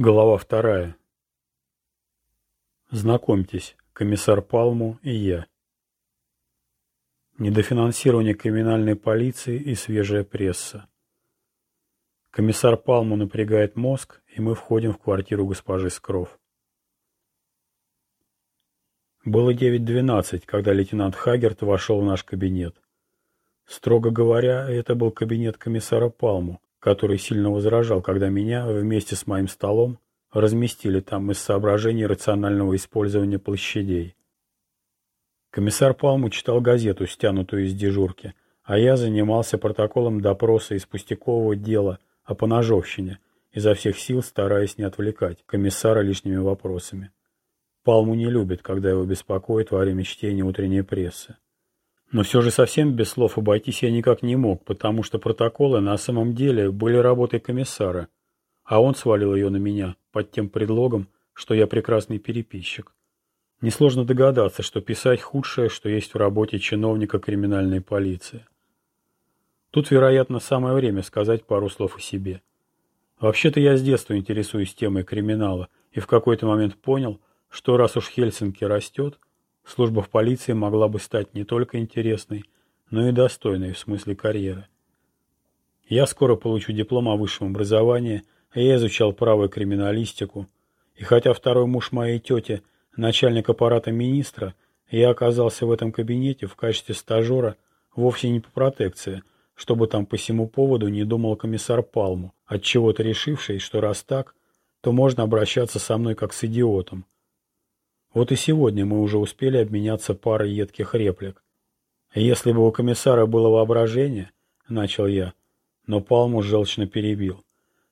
Глава вторая. Знакомьтесь, комиссар Палму и я. Недофинансирование криминальной полиции и свежая пресса. Комиссар Палму напрягает мозг, и мы входим в квартиру госпожи Скров. Было 9.12, когда лейтенант Хагерт вошел в наш кабинет. Строго говоря, это был кабинет комиссара Палму, который сильно возражал, когда меня вместе с моим столом разместили там из соображений рационального использования площадей. Комиссар Палму читал газету, стянутую из дежурки, а я занимался протоколом допроса из пустякового дела о поножовщине, изо всех сил стараясь не отвлекать комиссара лишними вопросами. Палму не любит, когда его беспокоит во время чтения утренней прессы. Но все же совсем без слов обойтись я никак не мог, потому что протоколы на самом деле были работой комиссара, а он свалил ее на меня под тем предлогом, что я прекрасный переписчик. Несложно догадаться, что писать худшее, что есть в работе чиновника криминальной полиции. Тут, вероятно, самое время сказать пару слов о себе. Вообще-то я с детства интересуюсь темой криминала и в какой-то момент понял, что раз уж Хельсинки растет – служба в полиции могла бы стать не только интересной, но и достойной в смысле карьеры. Я скоро получу диплом о высшем образовании, а я изучал право и криминалистику, и хотя второй муж моей тети – начальник аппарата министра, я оказался в этом кабинете в качестве стажера вовсе не по протекции, чтобы там по всему поводу не думал комиссар Палму, отчего-то решивший, что раз так, то можно обращаться со мной как с идиотом – вот и сегодня мы уже успели обменяться парой едких реплик. «Если бы у комиссара было воображение», — начал я, но Палму желчно перебил.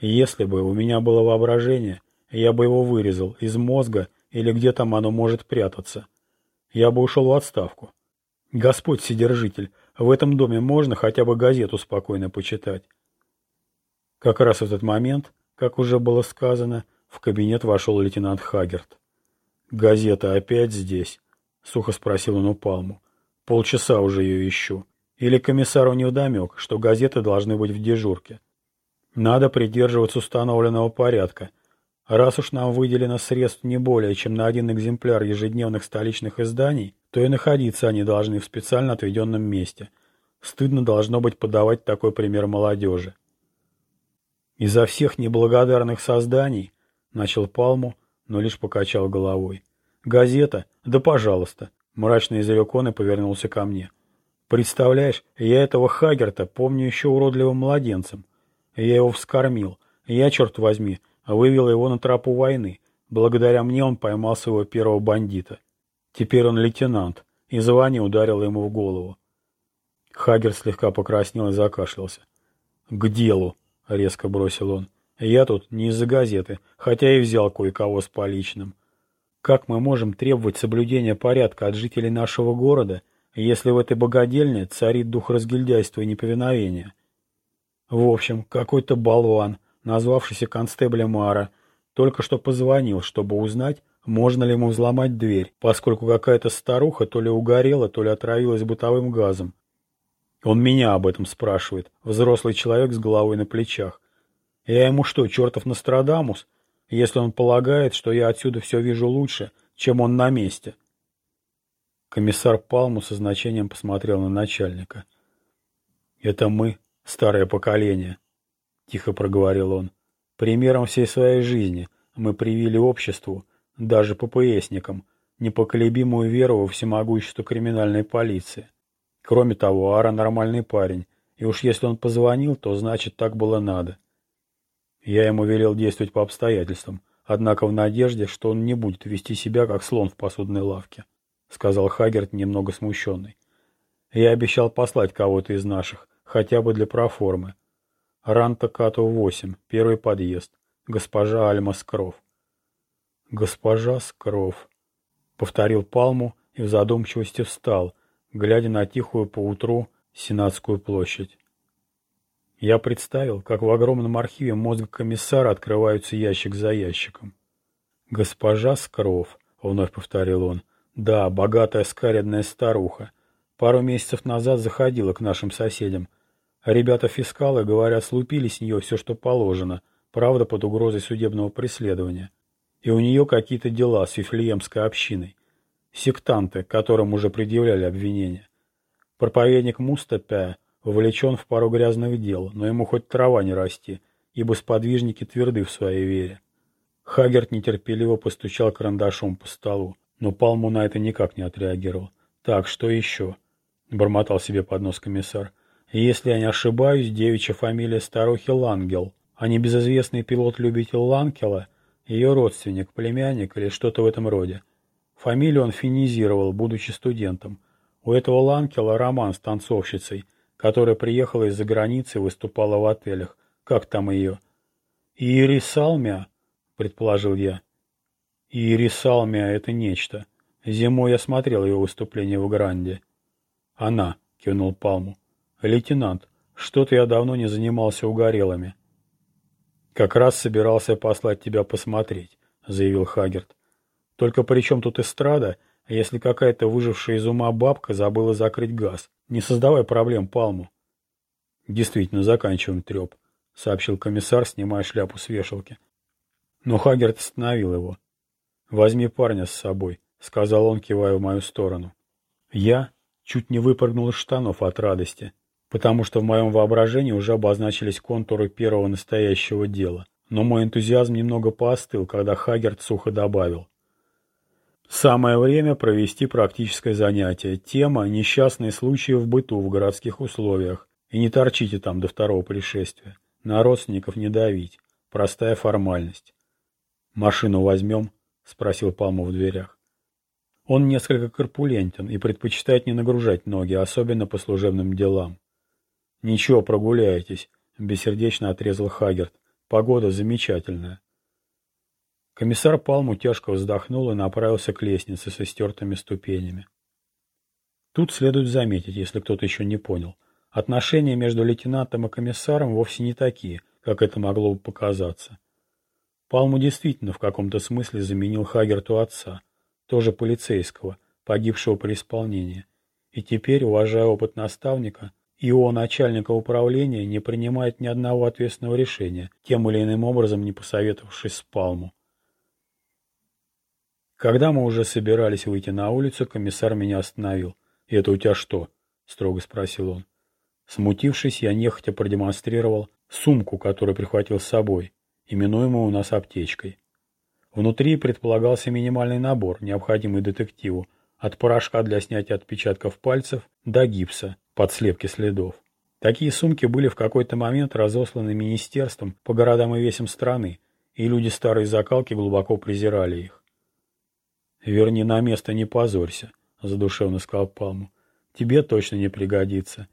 «Если бы у меня было воображение, я бы его вырезал из мозга или где там оно может прятаться. Я бы ушел в отставку. Господь Вседержитель, в этом доме можно хотя бы газету спокойно почитать». Как раз в этот момент, как уже было сказано, в кабинет вошел лейтенант Хагерт. «Газета опять здесь?» — сухо спросил он у Палму. «Полчаса уже ее ищу. Или комиссару невдомек, что газеты должны быть в дежурке. Надо придерживаться установленного порядка. Раз уж нам выделено средств не более, чем на один экземпляр ежедневных столичных изданий, то и находиться они должны в специально отведенном месте. Стыдно должно быть подавать такой пример молодежи. Изо всех неблагодарных созданий, начал Палму, но лишь покачал головой. «Газета? Да пожалуйста!» Мрачно изрек он и повернулся ко мне. «Представляешь, я этого Хагерта помню еще уродливым младенцем. Я его вскормил. Я, черт возьми, вывел его на тропу войны. Благодаря мне он поймал своего первого бандита. Теперь он лейтенант, и звание ударило ему в голову. Хагер слегка покраснел и закашлялся. «К делу!» — резко бросил он. Я тут не из-за газеты, хотя и взял кое-кого с поличным. Как мы можем требовать соблюдения порядка от жителей нашего города, если в этой богадельне царит дух разгильдяйства и неповиновения? В общем, какой-то болван, назвавшийся констеблем Мара, только что позвонил, чтобы узнать, можно ли ему взломать дверь, поскольку какая-то старуха то ли угорела, то ли отравилась бытовым газом. Он меня об этом спрашивает, взрослый человек с головой на плечах. Я ему что, чертов Нострадамус, если он полагает, что я отсюда все вижу лучше, чем он на месте? Комиссар Палму со значением посмотрел на начальника. «Это мы, старое поколение», — тихо проговорил он. «Примером всей своей жизни мы привили обществу, даже ППСникам, непоколебимую веру во всемогущество криминальной полиции. Кроме того, Ара нормальный парень, и уж если он позвонил, то значит так было надо. Я ему велел действовать по обстоятельствам, однако в надежде, что он не будет вести себя, как слон в посудной лавке, — сказал Хагерт, немного смущенный. Я обещал послать кого-то из наших, хотя бы для проформы. Ранта Кату 8, первый подъезд. Госпожа Альма Скров. Госпожа Скров, — повторил Палму и в задумчивости встал, глядя на тихую поутру Сенатскую площадь. Я представил, как в огромном архиве мозга комиссара открываются ящик за ящиком. «Госпожа Скров», — вновь повторил он, — «да, богатая скарядная старуха. Пару месяцев назад заходила к нашим соседям. Ребята-фискалы, говорят, слупили с нее все, что положено, правда под угрозой судебного преследования. И у нее какие-то дела с Вифлеемской общиной. Сектанты, которым уже предъявляли обвинения. Проповедник Мустапя вовлечен в пару грязных дел, но ему хоть трава не расти, ибо сподвижники тверды в своей вере. Хагерт нетерпеливо постучал карандашом по столу, но Палму на это никак не отреагировал. «Так, что еще?» — бормотал себе под нос комиссар. «Если я не ошибаюсь, девичья фамилия старухи Лангел, а не безызвестный пилот-любитель Ланкела, ее родственник, племянник или что-то в этом роде. Фамилию он финизировал, будучи студентом. У этого Ланкела роман с танцовщицей, которая приехала из-за границы и выступала в отелях. Как там ее? Иерисалмия, предположил я. Иерисалмия — это нечто. Зимой я смотрел ее выступление в Гранде. Она, кивнул Палму. Лейтенант, что-то я давно не занимался угорелыми. Как раз собирался послать тебя посмотреть, заявил Хагерт. Только при чем тут эстрада, если какая-то выжившая из ума бабка забыла закрыть газ? Не создавай проблем Палму. Действительно, заканчиваем треп, сообщил комиссар, снимая шляпу с вешалки. Но Хагерт остановил его. «Возьми парня с собой», — сказал он, кивая в мою сторону. Я чуть не выпрыгнул из штанов от радости, потому что в моем воображении уже обозначились контуры первого настоящего дела. Но мой энтузиазм немного поостыл, когда Хагерт сухо добавил. Самое время провести практическое занятие. Тема «Несчастные случаи в быту в городских условиях». И не торчите там до второго пришествия. На родственников не давить. Простая формальность. «Машину возьмем?» — спросил Палму в дверях. Он несколько корпулентен и предпочитает не нагружать ноги, особенно по служебным делам. «Ничего, прогуляетесь», — бессердечно отрезал Хагерт. «Погода замечательная». Комиссар Палму тяжко вздохнул и направился к лестнице со стертыми ступенями. Тут следует заметить, если кто-то еще не понял, отношения между лейтенантом и комиссаром вовсе не такие, как это могло бы показаться. Палму действительно в каком-то смысле заменил Хагерту отца, тоже полицейского, погибшего при исполнении. И теперь, уважая опыт наставника, его начальника управления не принимает ни одного ответственного решения, тем или иным образом не посоветовавшись с Палму. Когда мы уже собирались выйти на улицу, комиссар меня остановил. «И это у тебя что?» — строго спросил он. Смутившись, я нехотя продемонстрировал сумку, которую прихватил с собой, именуемую у нас аптечкой. Внутри предполагался минимальный набор, необходимый детективу, от порошка для снятия отпечатков пальцев до гипса, под слепки следов. Такие сумки были в какой-то момент разосланы министерством по городам и весям страны, и люди старой закалки глубоко презирали их. «Верни на место, не позорься», — задушевно сказал Палму. «Тебе точно не пригодится.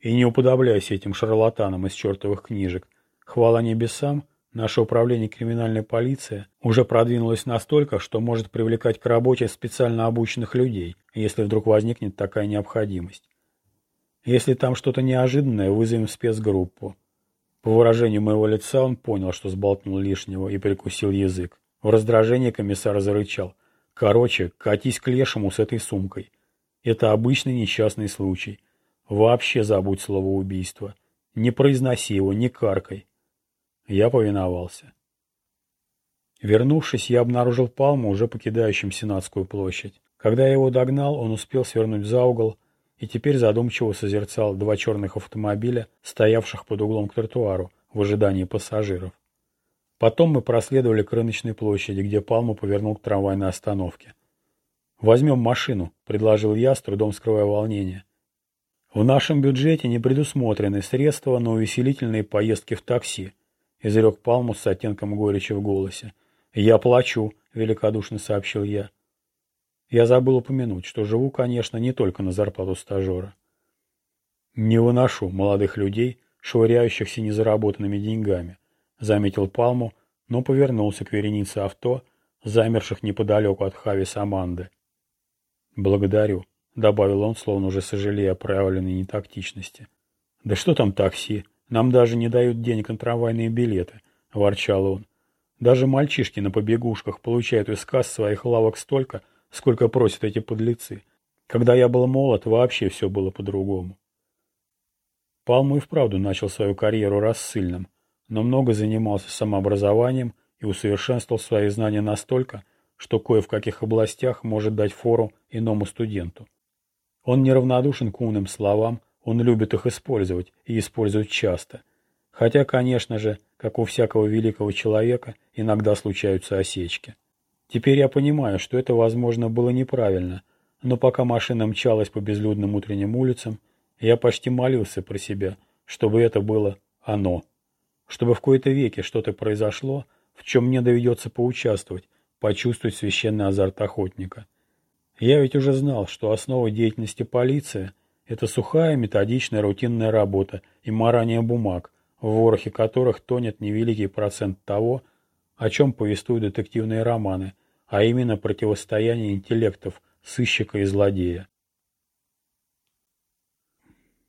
И не уподобляйся этим шарлатанам из чертовых книжек. Хвала небесам, наше управление криминальной полиции уже продвинулось настолько, что может привлекать к работе специально обученных людей, если вдруг возникнет такая необходимость. Если там что-то неожиданное, вызовем спецгруппу. По выражению моего лица он понял, что сболтнул лишнего и прикусил язык. В раздражении комиссар зарычал. Короче, катись к лешему с этой сумкой. Это обычный несчастный случай. Вообще забудь слово убийство. Не произноси его, не каркай. Я повиновался. Вернувшись, я обнаружил Палму, уже покидающим Сенатскую площадь. Когда я его догнал, он успел свернуть за угол и теперь задумчиво созерцал два черных автомобиля, стоявших под углом к тротуару, в ожидании пассажиров. Потом мы проследовали к рыночной площади, где Палму повернул к трамвайной остановке. «Возьмем машину», — предложил я, с трудом скрывая волнение. «В нашем бюджете не предусмотрены средства на увеселительные поездки в такси», — изрек Палму с оттенком горечи в голосе. «Я плачу», — великодушно сообщил я. Я забыл упомянуть, что живу, конечно, не только на зарплату стажера. Не выношу молодых людей, швыряющихся незаработанными деньгами, заметил Палму, но повернулся к веренице авто, замерших неподалеку от Хави Саманды. Благодарю, добавил он, словно уже сожалея о проявленной нетактичности. Да что там такси? Нам даже не дают денег на трамвайные билеты, ворчал он. Даже мальчишки на побегушках получают из касс своих лавок столько, сколько просят эти подлецы. Когда я был молод, вообще все было по-другому. Палму и вправду начал свою карьеру рассыльным, но много занимался самообразованием и усовершенствовал свои знания настолько, что кое в каких областях может дать фору иному студенту. Он неравнодушен к умным словам, он любит их использовать и использует часто. Хотя, конечно же, как у всякого великого человека, иногда случаются осечки. Теперь я понимаю, что это, возможно, было неправильно, но пока машина мчалась по безлюдным утренним улицам, я почти молился про себя, чтобы это было оно. Чтобы в кои-то веке что-то произошло, в чем мне доведется поучаствовать, почувствовать священный азарт охотника. Я ведь уже знал, что основа деятельности полиции – это сухая, методичная, рутинная работа и марание бумаг, в ворохе которых тонет невеликий процент того, о чем повествуют детективные романы, а именно противостояние интеллектов, сыщика и злодея.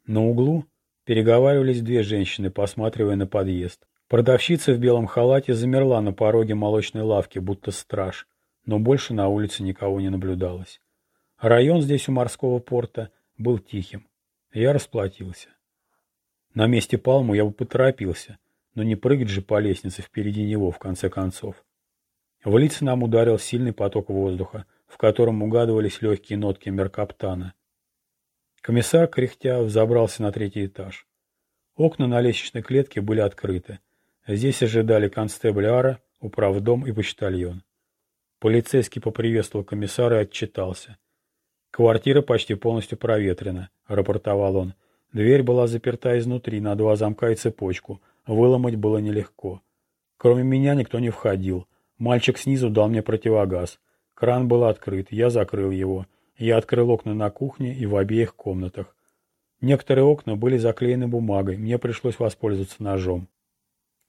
На углу переговаривались две женщины, посматривая на подъезд. Продавщица в белом халате замерла на пороге молочной лавки, будто страж, но больше на улице никого не наблюдалось. Район здесь у морского порта был тихим. Я расплатился. На месте Палму я бы поторопился, но не прыгать же по лестнице впереди него, в конце концов. В лица нам ударил сильный поток воздуха, в котором угадывались легкие нотки меркаптана. Комиссар, кряхтя, взобрался на третий этаж. Окна на лестничной клетке были открыты. Здесь ожидали констебль Ара, управдом и почтальон. Полицейский поприветствовал комиссара и отчитался. «Квартира почти полностью проветрена», — рапортовал он. Дверь была заперта изнутри на два замка и цепочку. Выломать было нелегко. Кроме меня никто не входил. Мальчик снизу дал мне противогаз. Кран был открыт, я закрыл его. Я открыл окна на кухне и в обеих комнатах. Некоторые окна были заклеены бумагой, мне пришлось воспользоваться ножом.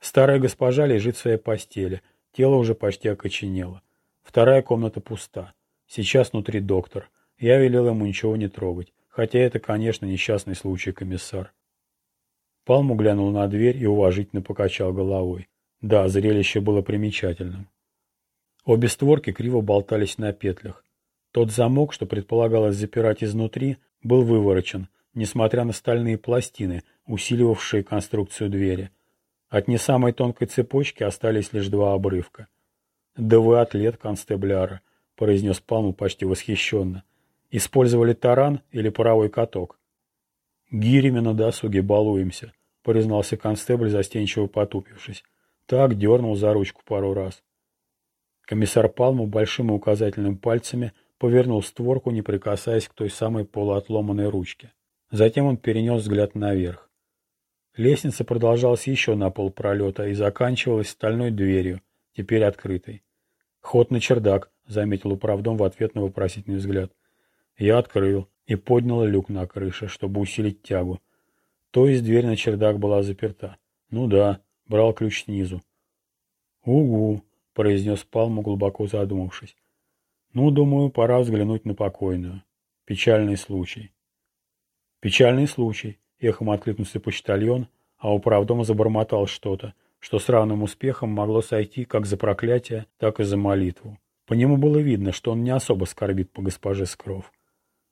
Старая госпожа лежит в своей постели. Тело уже почти окоченело. Вторая комната пуста. Сейчас внутри доктор. Я велел ему ничего не трогать. Хотя это, конечно, несчастный случай, комиссар. Палму глянул на дверь и уважительно покачал головой. Да, зрелище было примечательным. Обе створки криво болтались на петлях. Тот замок, что предполагалось запирать изнутри, был выворочен, несмотря на стальные пластины, усиливавшие конструкцию двери. От не самой тонкой цепочки остались лишь два обрывка. «Да вы атлет, констебляра», — произнес Палму почти восхищенно. «Использовали таран или паровой каток?» «Гирями на досуге балуемся», — признался констебль, застенчиво потупившись. Так дернул за ручку пару раз. Комиссар Палму большим и указательным пальцами повернул створку, не прикасаясь к той самой полуотломанной ручке. Затем он перенес взгляд наверх. Лестница продолжалась еще на полпролета и заканчивалась стальной дверью, теперь открытой. «Ход на чердак», — заметил управдом в ответ на вопросительный взгляд. Я открыл и поднял люк на крыше, чтобы усилить тягу. То есть дверь на чердак была заперта. Ну да, брал ключ снизу. «Угу», — произнес Палму, глубоко задумавшись. «Ну, думаю, пора взглянуть на покойную. Печальный случай». «Печальный случай», Эхом откликнулся почтальон, а управдом забормотал что-то, что с равным успехом могло сойти как за проклятие, так и за молитву. По нему было видно, что он не особо скорбит по госпоже Скров.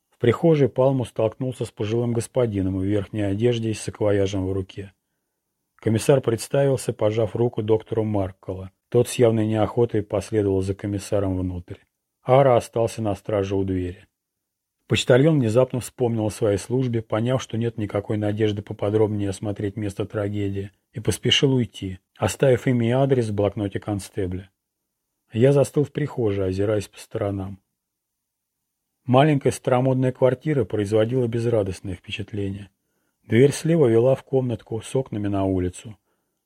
В прихожей Палму столкнулся с пожилым господином в верхней одежде и с саквояжем в руке. Комиссар представился, пожав руку доктору Марккола. Тот с явной неохотой последовал за комиссаром внутрь. Ара остался на страже у двери. Почтальон внезапно вспомнил о своей службе, поняв, что нет никакой надежды поподробнее осмотреть место трагедии, и поспешил уйти, оставив имя и адрес в блокноте констебля. Я застыл в прихожей, озираясь по сторонам. Маленькая старомодная квартира производила безрадостное впечатление. Дверь слева вела в комнатку с окнами на улицу.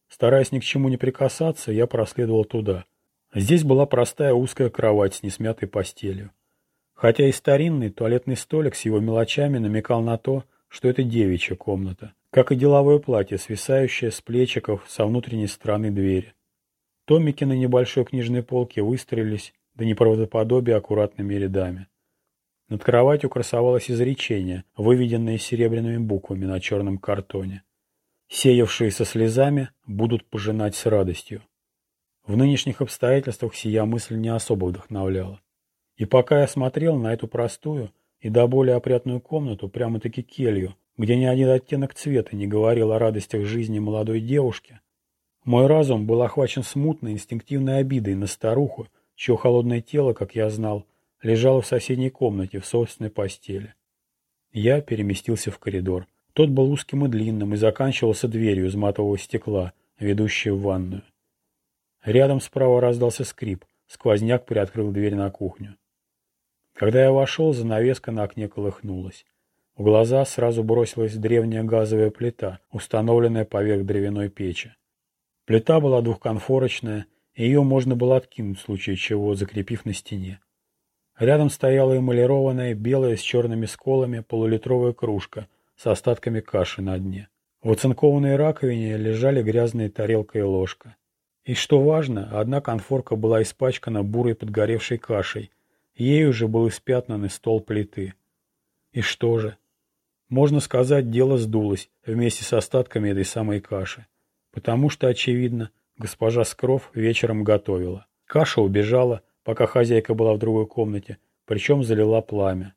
Стараясь ни к чему не прикасаться, я проследовал туда. Здесь была простая узкая кровать с несмятой постелью. Хотя и старинный туалетный столик с его мелочами намекал на то, что это девичья комната, как и деловое платье, свисающее с плечиков со внутренней стороны двери. Томики на небольшой книжной полке выстроились до неправдоподобия аккуратными рядами. Над кроватью красовалось изречение, выведенное серебряными буквами на черном картоне. «Сеявшие со слезами будут пожинать с радостью». В нынешних обстоятельствах сия мысль не особо вдохновляла. И пока я смотрел на эту простую и до более опрятную комнату, прямо-таки келью, где ни один оттенок цвета не говорил о радостях жизни молодой девушки, Мой разум был охвачен смутной инстинктивной обидой на старуху, чье холодное тело, как я знал, лежало в соседней комнате в собственной постели. Я переместился в коридор. Тот был узким и длинным и заканчивался дверью из матового стекла, ведущей в ванную. Рядом справа раздался скрип. Сквозняк приоткрыл дверь на кухню. Когда я вошел, занавеска на окне колыхнулась. В глаза сразу бросилась древняя газовая плита, установленная поверх древяной печи. Плита была двухконфорочная, и ее можно было откинуть в случае чего, закрепив на стене. Рядом стояла эмалированная, белая с черными сколами полулитровая кружка с остатками каши на дне. В оцинкованной раковине лежали грязные тарелка и ложка. И что важно, одна конфорка была испачкана бурой подгоревшей кашей, ею же был испятнан стол плиты. И что же? Можно сказать, дело сдулось вместе с остатками этой самой каши. Потому что, очевидно, госпожа Скров вечером готовила. Каша убежала, пока хозяйка была в другой комнате, причем залила пламя.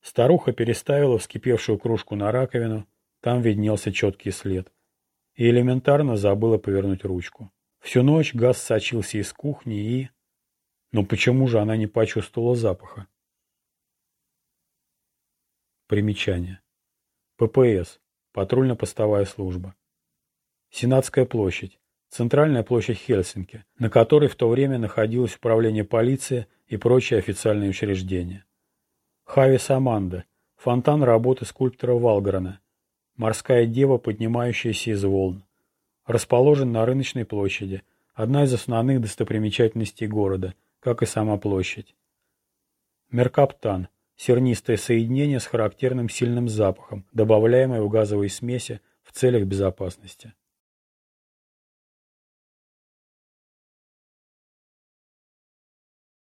Старуха переставила вскипевшую кружку на раковину, там виднелся четкий след. И элементарно забыла повернуть ручку. Всю ночь газ сочился из кухни и... Но почему же она не почувствовала запаха? Примечание. ППС. Патрульно-постовая служба. Сенатская площадь. Центральная площадь Хельсинки, на которой в то время находилось управление полиции и прочие официальные учреждения. Хави Саманда. Фонтан работы скульптора Валгрена. Морская дева, поднимающаяся из волн расположен на рыночной площади, одна из основных достопримечательностей города, как и сама площадь. Меркаптан – сернистое соединение с характерным сильным запахом, добавляемое в газовые смеси в целях безопасности.